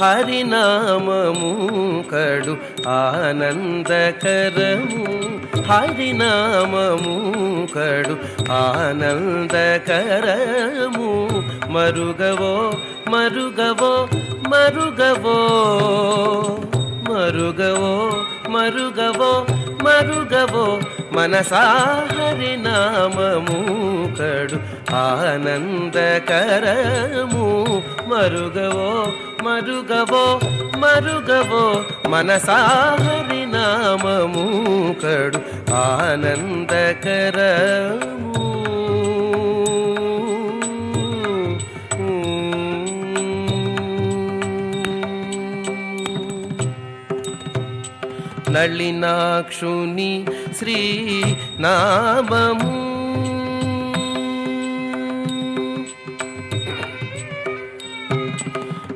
హరినామము కడు ఆనందకరము. హరినామము కడు ఆనందకరము. మరుగవో మరుగవో మరుగవో. మరుగవో మరుగవో మరుగవో. మనసా హరినామము కడు ఆనందకరము. మరుగవో మరుగవో మరుగవో మనసాహరి నామము కడు ఆనందకరము. నళినాక్షుని శ్రీ నామము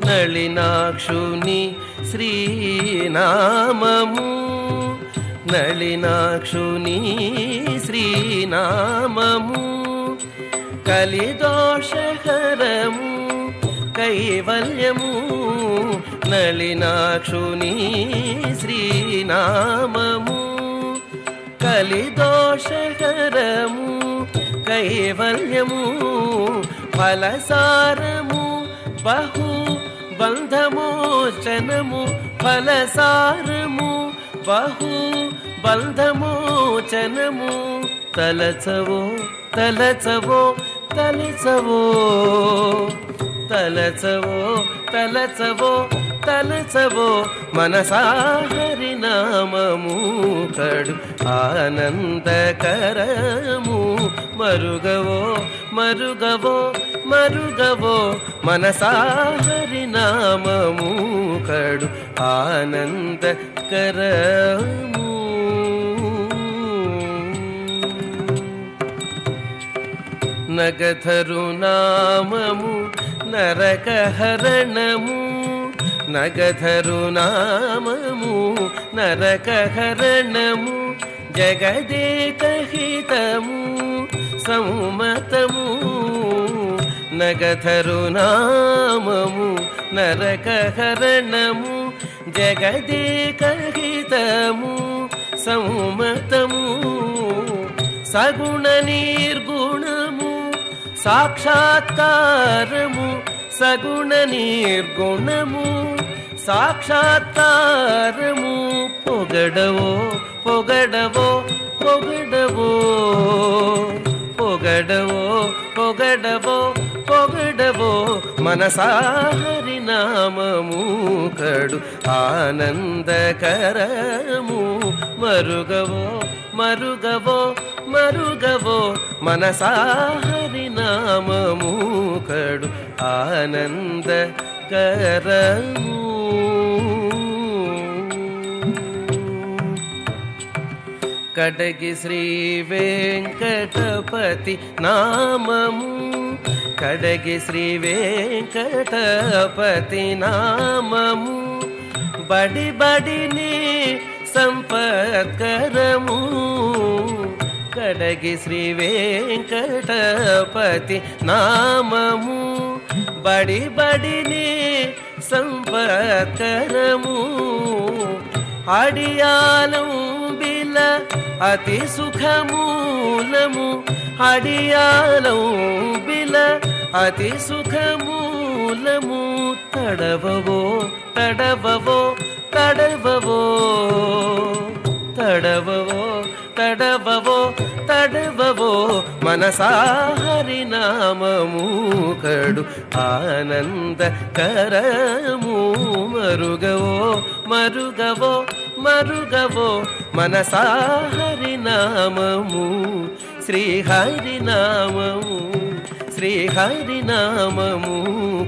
నళినాక్షుని శ్రీనామము. నళినాక్షుని శ్రీనామము. కలిదోషకరము కైవల్యము. నళినాక్షుని శ్రీనామము. కలిదోషకరము కైవల్యము. ఫలసారము బహు फलसारमु बहु बन्धमो चनमु तलो तल चवो तलसवो तलो తలచవో మనసా హరినామము కడు ఆనందకరము మరుగవో మరుగవో మరుగవో మనసా హరినామము కడు ఆనందకరము నగధరు నామము నరకహరణము నగధరు నామము నరకహరణము జగదేకహితము సౌమతము నగధరు నామము నరకహరణము జగదేకహితము సౌమతము సగుణ నిర్గుణము సాక్షాత్కారము సగుణ నిర్గుణము సాక్షాత్కారము పొగడవో పొగడవో పొగడవో పొగడవో పొగడవో పొగడవో మనసా హరినామము కడు ఆనందకరము మరుగవో మరుగవో మరుగవో మనసా హరినామము కడు ఆనందకరము కడగి శ్రీ వెంకటపతి నామము. కడగి శ్రీ వెంకటపతి నామము. బడి బడిని సంపత్కరము. కడగి శ్రీ వెంకటపతి నామము. బడి బడిని సంపత్కరము. అడియాలం అతి సుఖమూలము అడియాలం బిల అతి సుఖమూలము తడవవో తడవవో తడవవో తడవవో తడవవో తడవవో మనసా హరినామము కడు ఆనందకరము మరుగవో మరుగవో మరుగవో మనసా హరినామము శ్రీ హరినామము శ్రీ హరినామము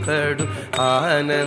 కడు ఆనందకరము